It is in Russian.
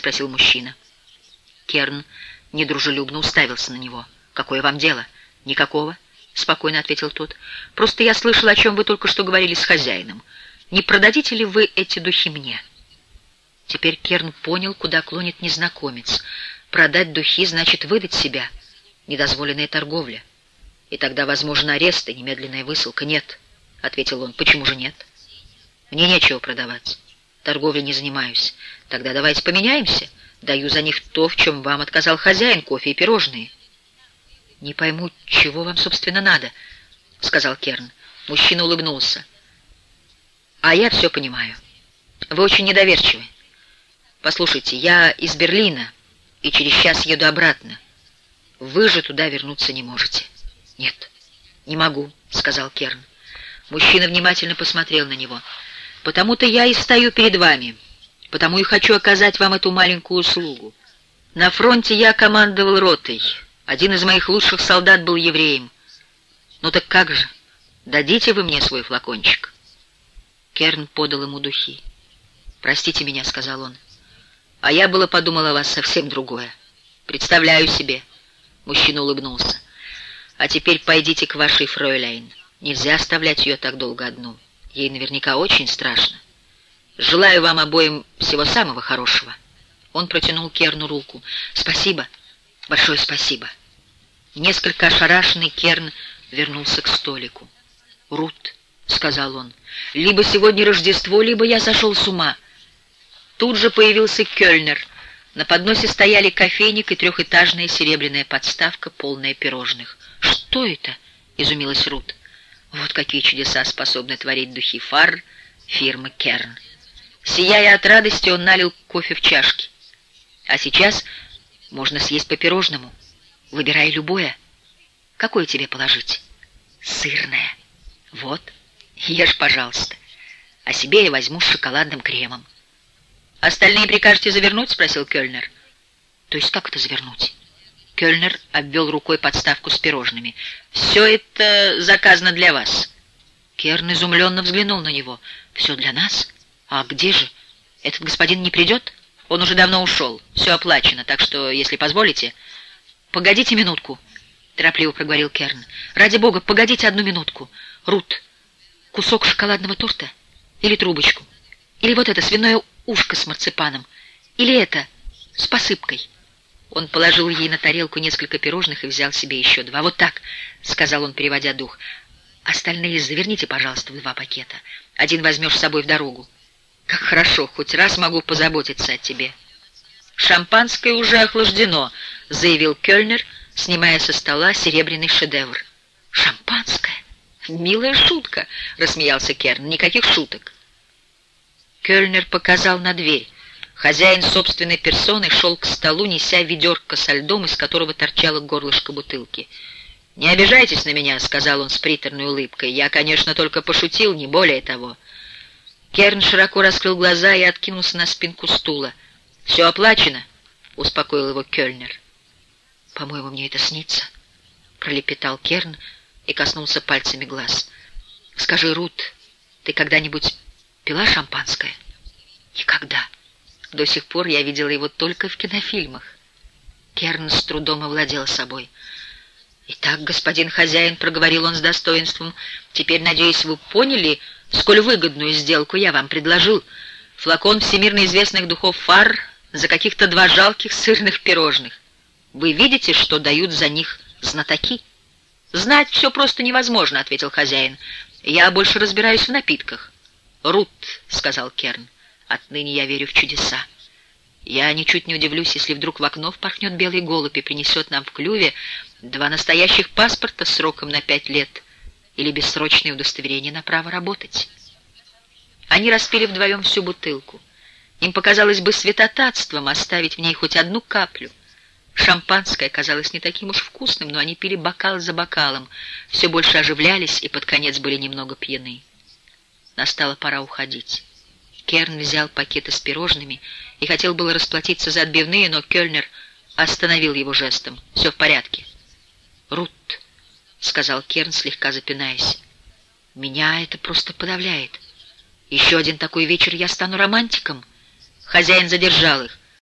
спросил мужчина. Керн недружелюбно уставился на него. «Какое вам дело?» «Никакого», — спокойно ответил тот. «Просто я слышал, о чем вы только что говорили с хозяином. Не продадите ли вы эти духи мне?» Теперь Керн понял, куда клонит незнакомец. Продать духи значит выдать себя. Недозволенная торговля. И тогда возможен арест и немедленная высылка. «Нет», — ответил он. «Почему же нет?» «Мне нечего продавать. Торговлей не занимаюсь. Тогда давайте поменяемся. Даю за них то, в чем вам отказал хозяин, кофе и пирожные». «Не пойму, чего вам, собственно, надо», — сказал Керн. Мужчина улыбнулся. «А я все понимаю. Вы очень недоверчивы. Послушайте, я из Берлина и через час еду обратно. Вы же туда вернуться не можете». «Нет, не могу», — сказал Керн. Мужчина внимательно посмотрел на него. «Потому-то я и стою перед вами, потому и хочу оказать вам эту маленькую услугу. На фронте я командовал ротой». Один из моих лучших солдат был евреем. Ну так как же? Дадите вы мне свой флакончик?» Керн подал ему духи. «Простите меня», — сказал он. «А я было подумал о вас совсем другое. Представляю себе». Мужчина улыбнулся. «А теперь пойдите к вашей фройляйн. Нельзя оставлять ее так долго одну. Ей наверняка очень страшно. Желаю вам обоим всего самого хорошего». Он протянул Керну руку. «Спасибо. Большое спасибо». Несколько ошарашенный Керн вернулся к столику. «Рут», — сказал он, — «либо сегодня Рождество, либо я сошел с ума». Тут же появился Кёльнер. На подносе стояли кофейник и трехэтажная серебряная подставка, полная пирожных. «Что это?» — изумилась Рут. «Вот какие чудеса способны творить духи фар фирмы Керн». Сияя от радости, он налил кофе в чашки. «А сейчас можно съесть по пирожному». Выбирай любое. Какое тебе положить? Сырное. Вот, ешь, пожалуйста. А себе я возьму с шоколадным кремом. Остальные прикажете завернуть? Спросил Кёльнер. То есть как это завернуть? Кёльнер обвел рукой подставку с пирожными. «Все это заказано для вас». Керн изумленно взглянул на него. «Все для нас? А где же? Этот господин не придет? Он уже давно ушел. Все оплачено, так что, если позволите...» «Погодите минутку», — торопливо проговорил Керн. «Ради бога, погодите одну минутку. Рут, кусок шоколадного торта? Или трубочку? Или вот это свиное ушко с марципаном? Или это с посыпкой?» Он положил ей на тарелку несколько пирожных и взял себе еще два. «Вот так», — сказал он, переводя дух. «Остальные заверните, пожалуйста, в два пакета. Один возьмешь с собой в дорогу. Как хорошо, хоть раз могу позаботиться о тебе». «Шампанское уже охлаждено», — заявил Кёльнер, снимая со стола серебряный шедевр. «Шампанское? Милая шутка», — рассмеялся Керн. «Никаких шуток». Кёльнер показал на дверь. Хозяин собственной персоны шел к столу, неся ведерко со льдом, из которого торчало горлышко бутылки. «Не обижайтесь на меня», — сказал он с приторной улыбкой. «Я, конечно, только пошутил, не более того». Керн широко раскрыл глаза и откинулся на спинку стула. «Все оплачено», — успокоил его Кёльнер. «По-моему, мне это снится», — пролепетал Керн и коснулся пальцами глаз. «Скажи, Рут, ты когда-нибудь пила шампанское?» «Никогда. До сих пор я видела его только в кинофильмах». Керн с трудом овладел собой. «Итак, господин хозяин», — проговорил он с достоинством, — «теперь, надеюсь, вы поняли, сколь выгодную сделку я вам предложил. Флакон всемирно известных духов фар за каких-то два жалких сырных пирожных. Вы видите, что дают за них знатоки? Знать все просто невозможно, ответил хозяин. Я больше разбираюсь в напитках. Рут, сказал Керн, отныне я верю в чудеса. Я ничуть не удивлюсь, если вдруг в окно впорхнет белый голубь и принесет нам в клюве два настоящих паспорта сроком на пять лет или бессрочное удостоверение на право работать. Они распили вдвоем всю бутылку. Им показалось бы святотатством оставить в ней хоть одну каплю. Шампанское казалось не таким уж вкусным, но они пили бокал за бокалом, все больше оживлялись и под конец были немного пьяны. Настала пора уходить. Керн взял пакеты с пирожными и хотел было расплатиться за отбивные, но Кёльнер остановил его жестом. «Все в порядке». «Рут», — сказал Керн, слегка запинаясь, — «меня это просто подавляет. Еще один такой вечер я стану романтиком». Хозяин задержал их.